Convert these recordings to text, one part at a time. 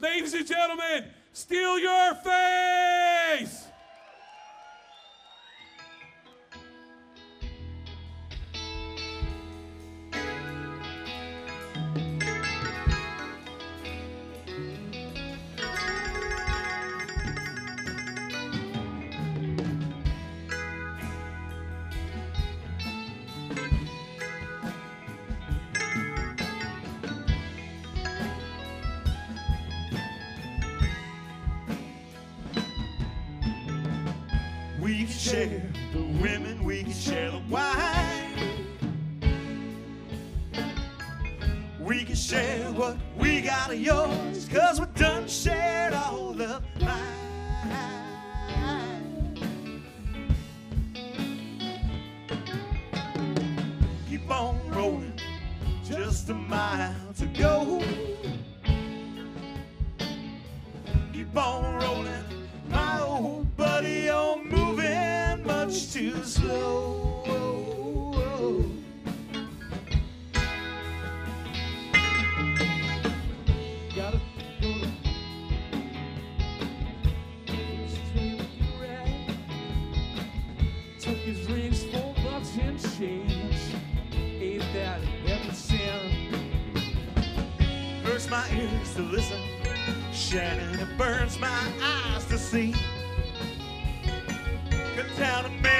Ladies and gentlemen, steal your face! his rings, four bucks and change. Ain't that ever sent? Hurts my ears to listen, shining it burns my eyes to see. Come down man.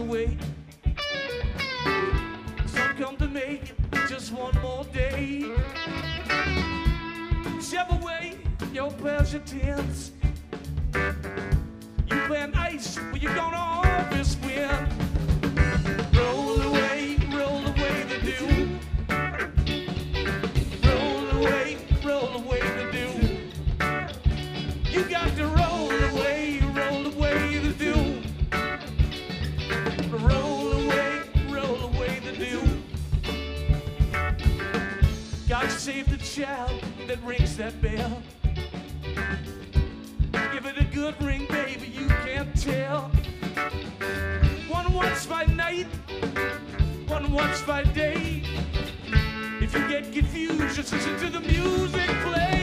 away. So come to me, just one more day. Shove away your pleasure tints. You've been ace when you're gone on. that bell. Give it a good ring, baby, you can't tell. One watch by night, one watch by day. If you get confused, just listen to the music play.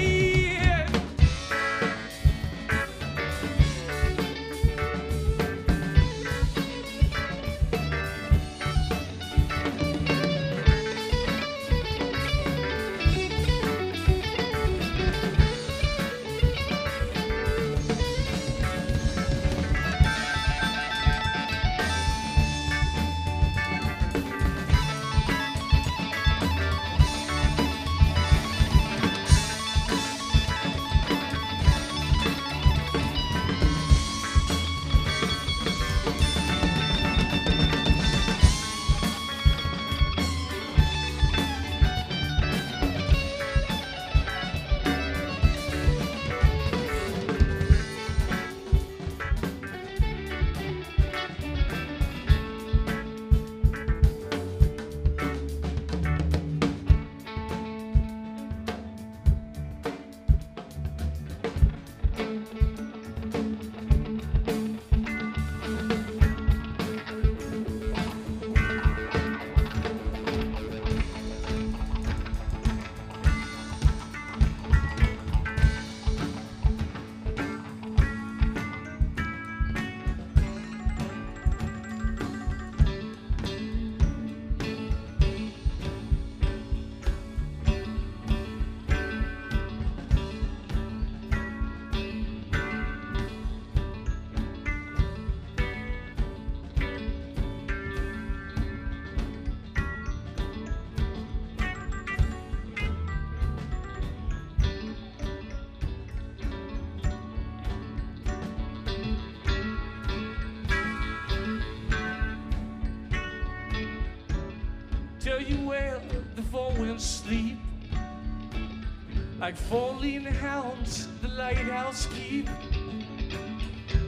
like falling hounds, the lighthouse keep.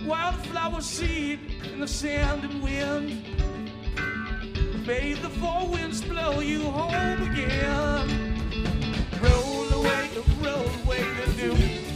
Wildflower seed in the sand and wind. May the four winds blow you home again. Roll away, roll away the dew.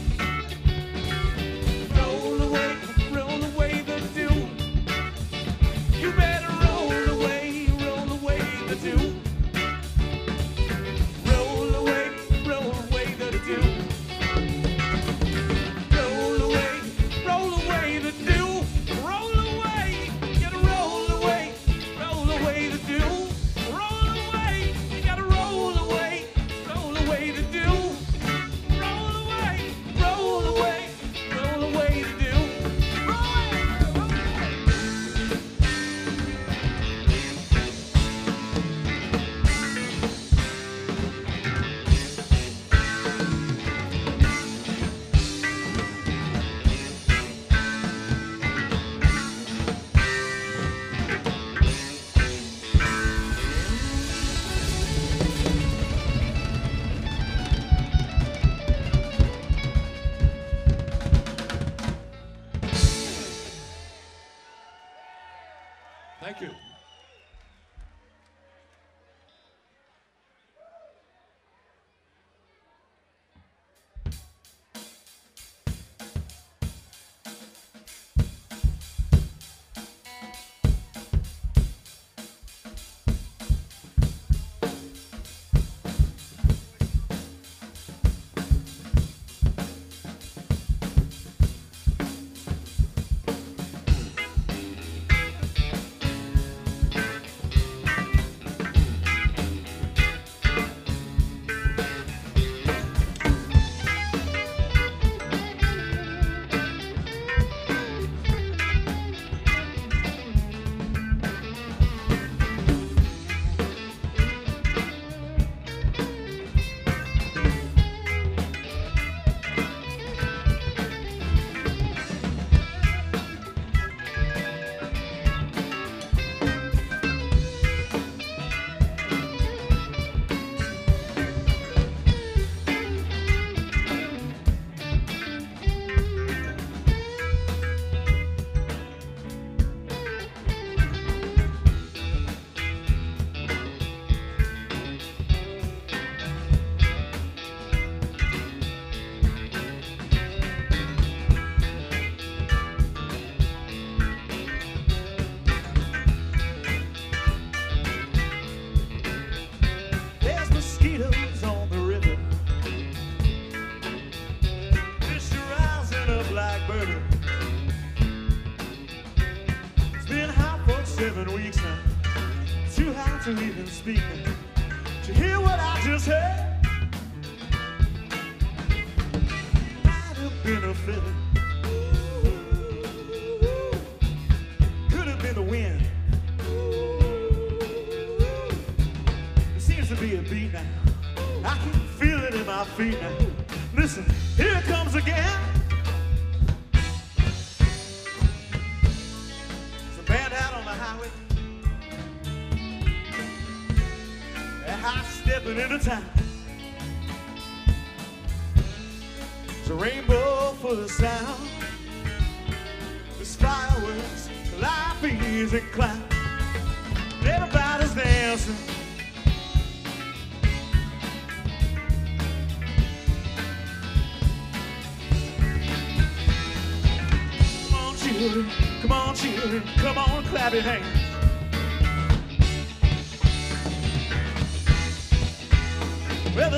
speaking. To hear what I just heard, might have been a benefited.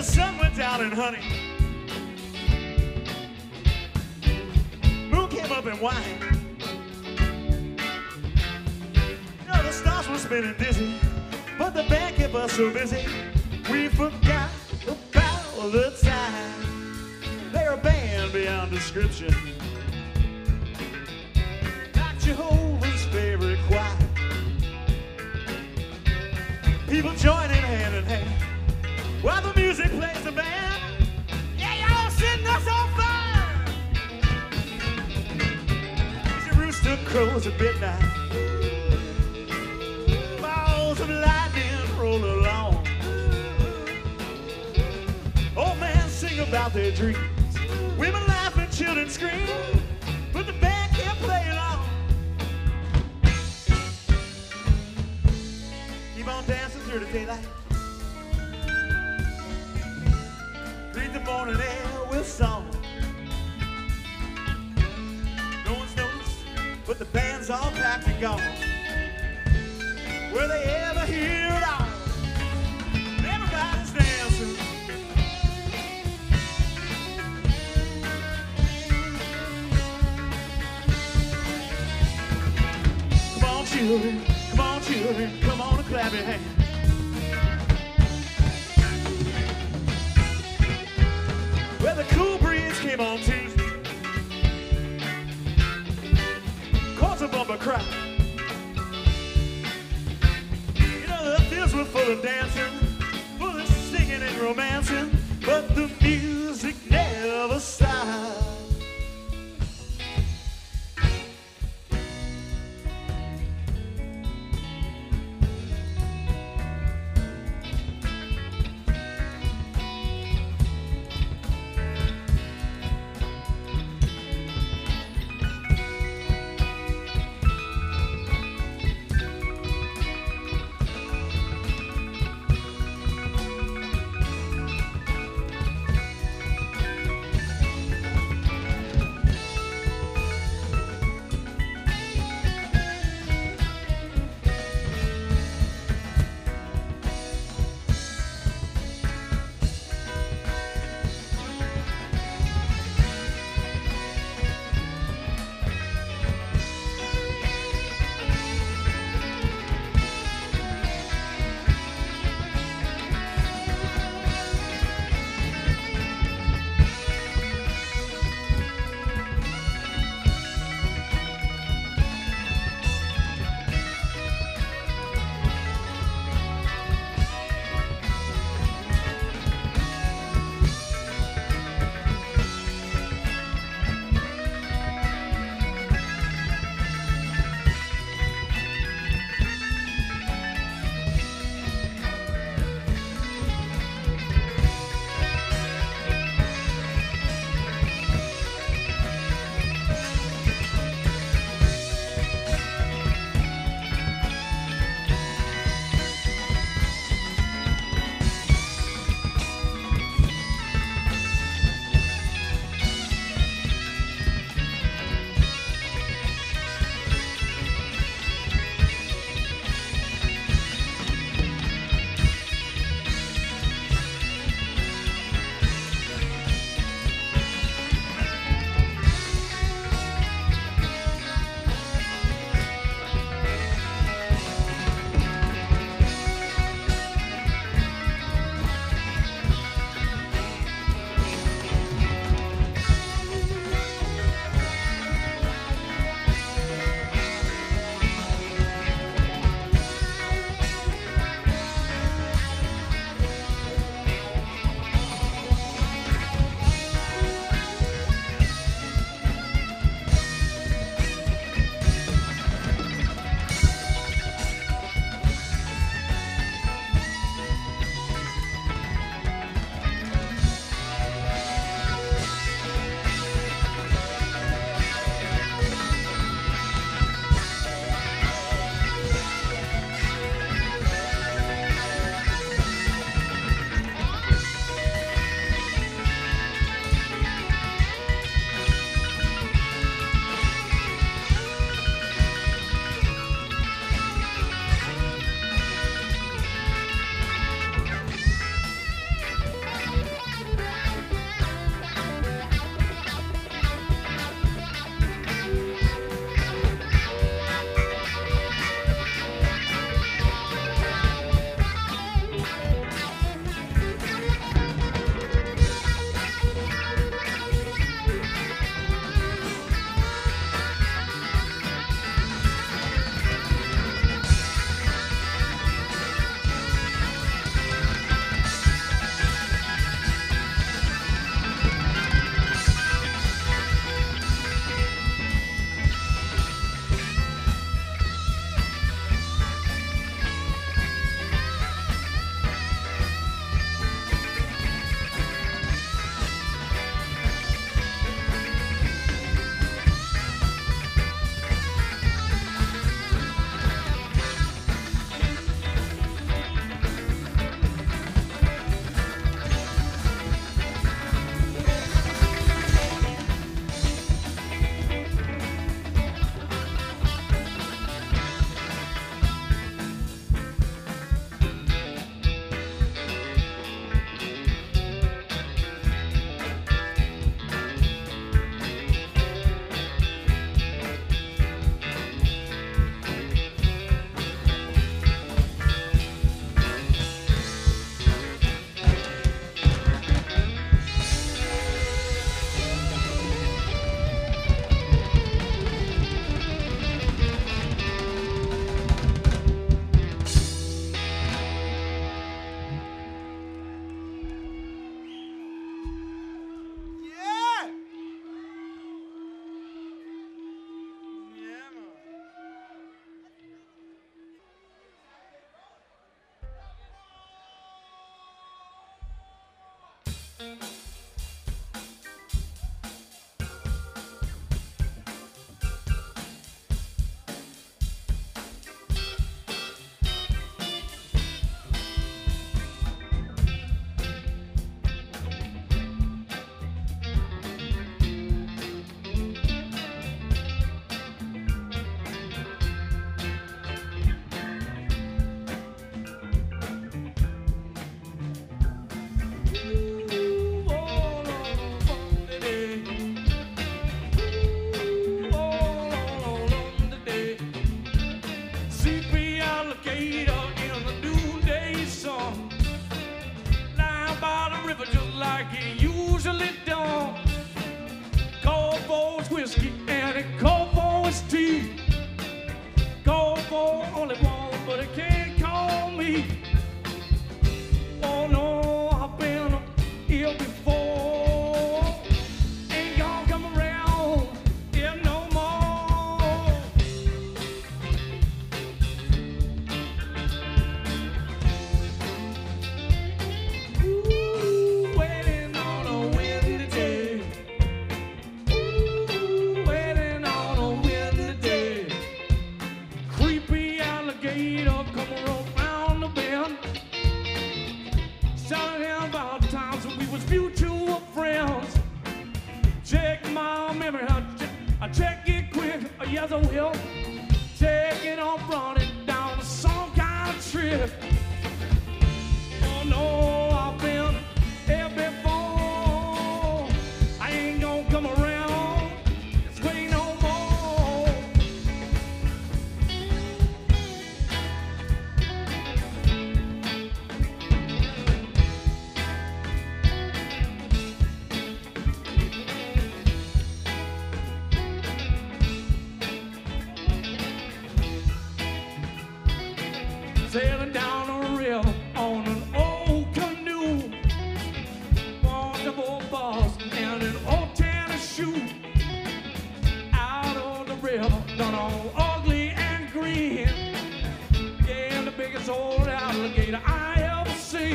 sun went down and honey. Moon came up and white. You know, the stars were spinning dizzy, but the band kept us so busy. We forgot about the time. They're a band beyond description. Not Jehovah's favorite choir. People joining hand in hand while the music plays the band. Yeah, y'all setting us on fire. As rooster crows balls of lightning roll along. Old men sing about their dreams, women laugh and children scream, but the band can't play it. Keep on dancing through the daylight. Morning air. No one's noticed, but the band's all packed and gone. They ever all? Everybody's dancing. Come on, children. Come on, children. Come on and clap your hands. Well, the cool breeze came on Tuesday. Caused a bumper crowd. You know, the fields were full of dancing, full of singing and romancing, but the music never stopped.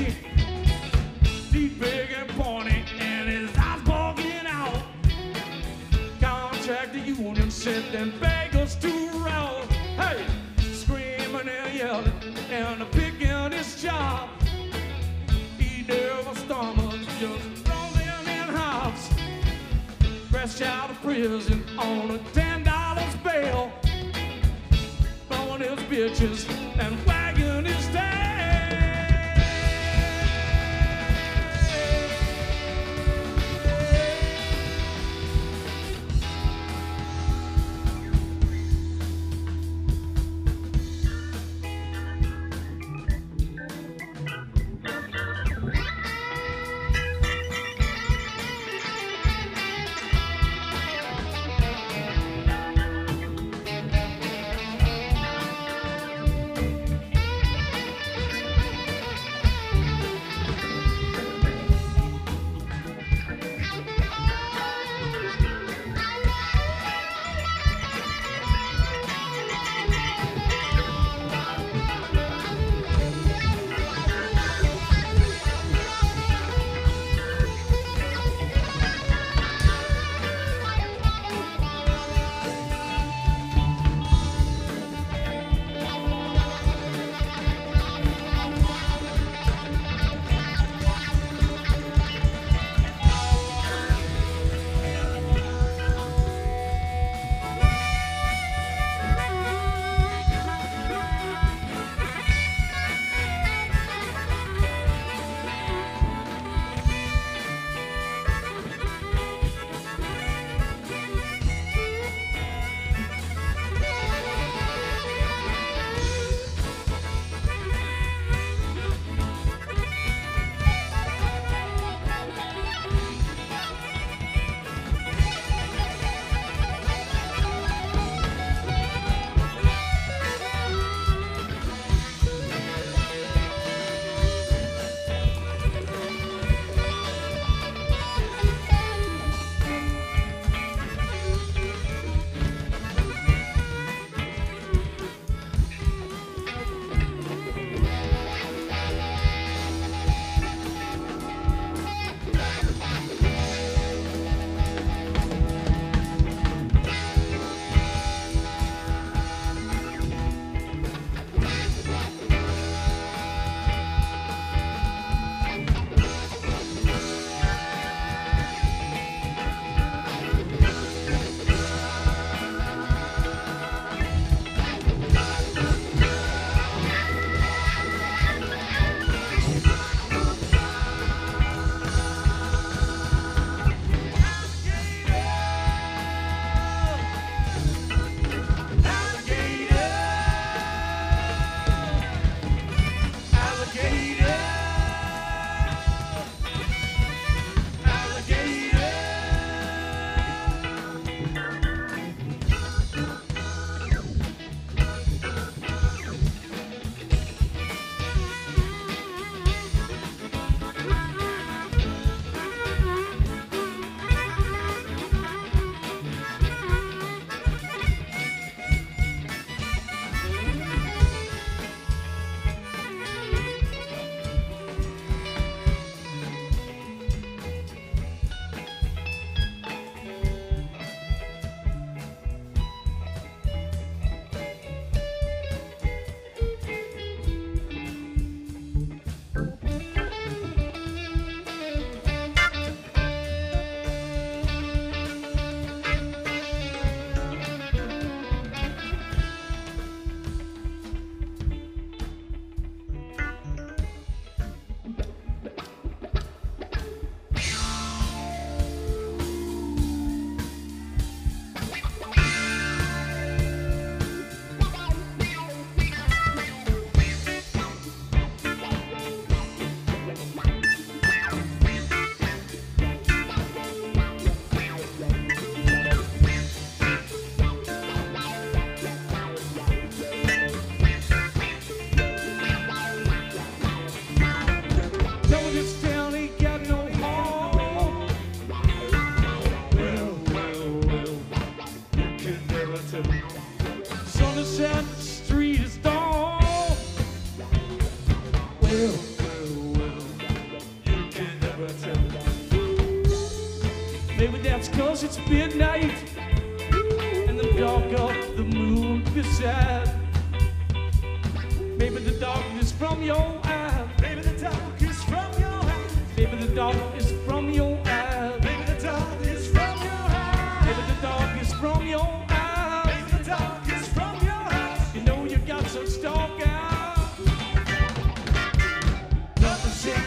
Ever. Deep, big, and pointy, and his eyes bulging out. Contract the union them beggars to rout. Hey, screaming and yelling, and picking his job. He never stumbles, just rolling in house. Fresh out of prison on a ten dollars bail. Blowing his bitches and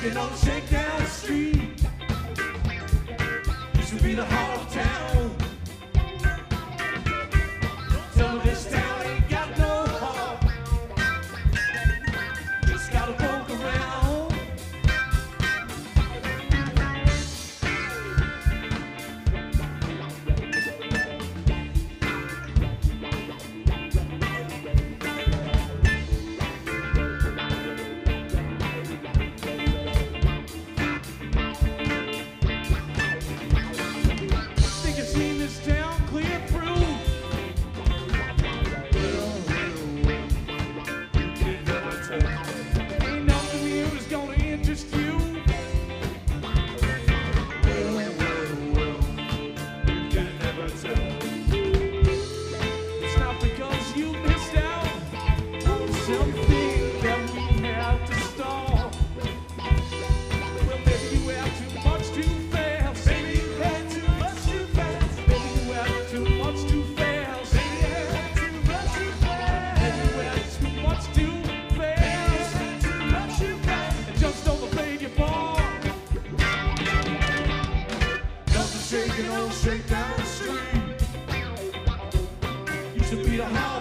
Shaking on, shaking. taking on, oh, straight down the street. Used to be the hall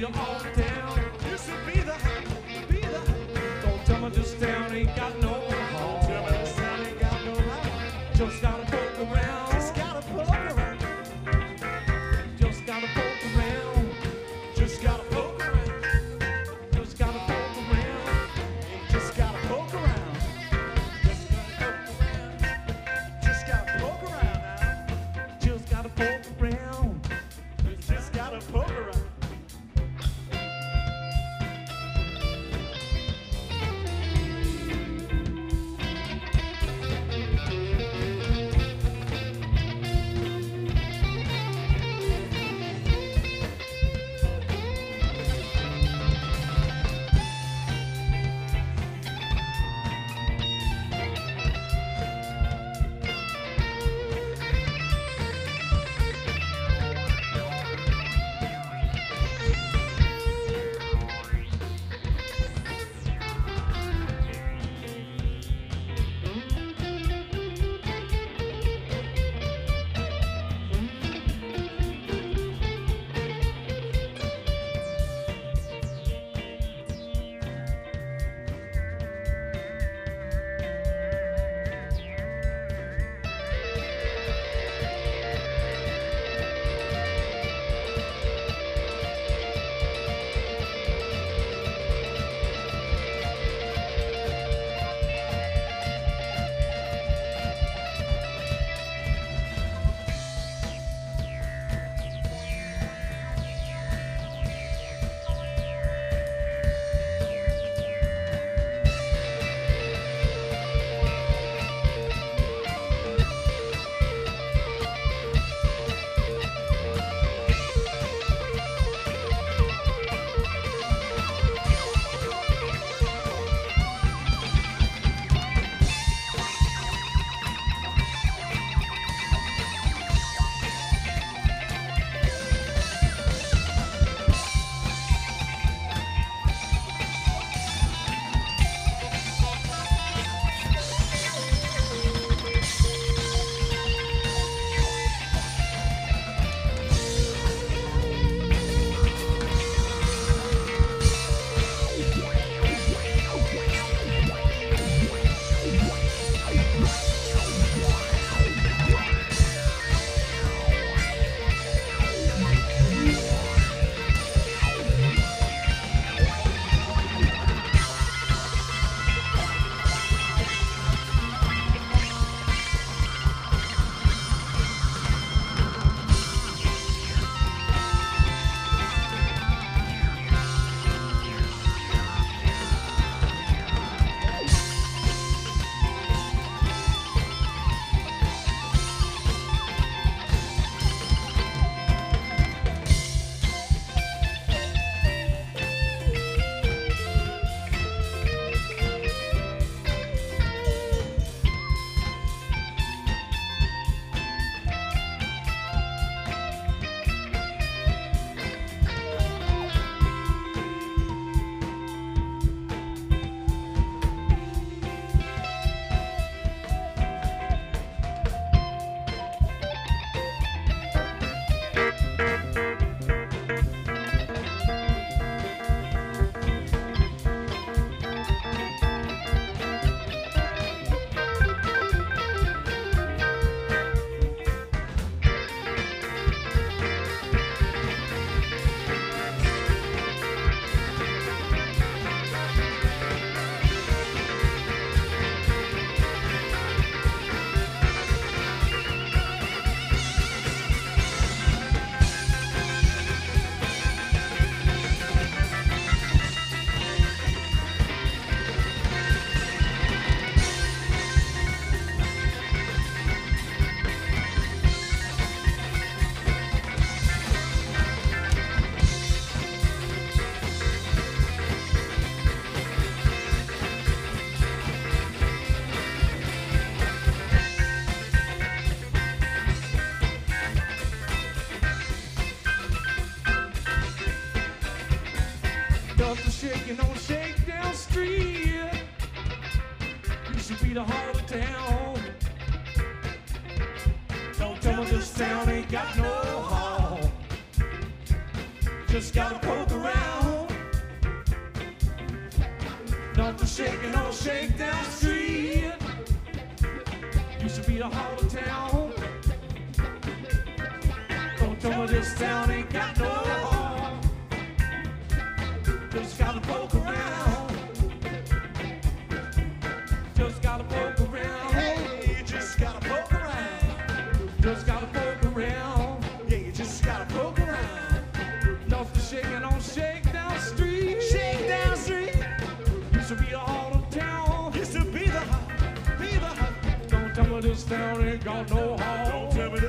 Used to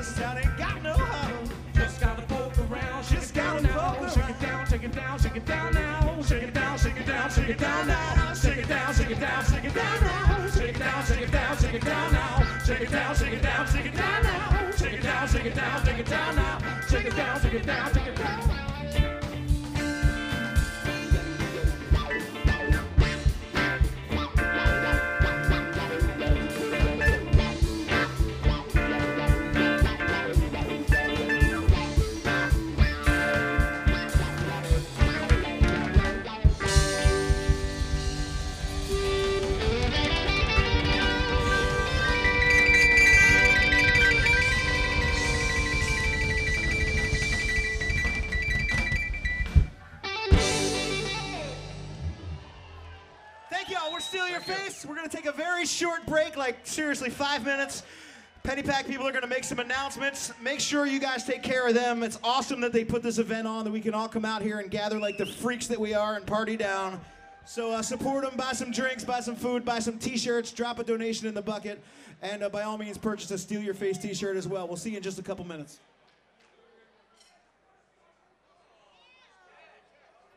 this town ain't got no hub. Just gotta poke around. Shake Just it down gotta now. poke Shake it down, shake it down, shake it down now. Shake it down, shake it down, shake it down now. Shake it down, shake it down, shake it down now. Shake it down, shake it down, shake it down now. Shake it down, shake it down, shake it down now. Shake it down, shake it down, shake it down now. Shake it down, shake it down, shake it down. Take a very short break, like seriously five minutes. Penny Pack people are gonna make some announcements. Make sure you guys take care of them. It's awesome that they put this event on, that we can all come out here and gather like the freaks that we are and party down. So uh, support them, buy some drinks, buy some food, buy some T-shirts, drop a donation in the bucket, and uh, by all means purchase a Steal Your Face T-shirt as well. We'll see you in just a couple minutes.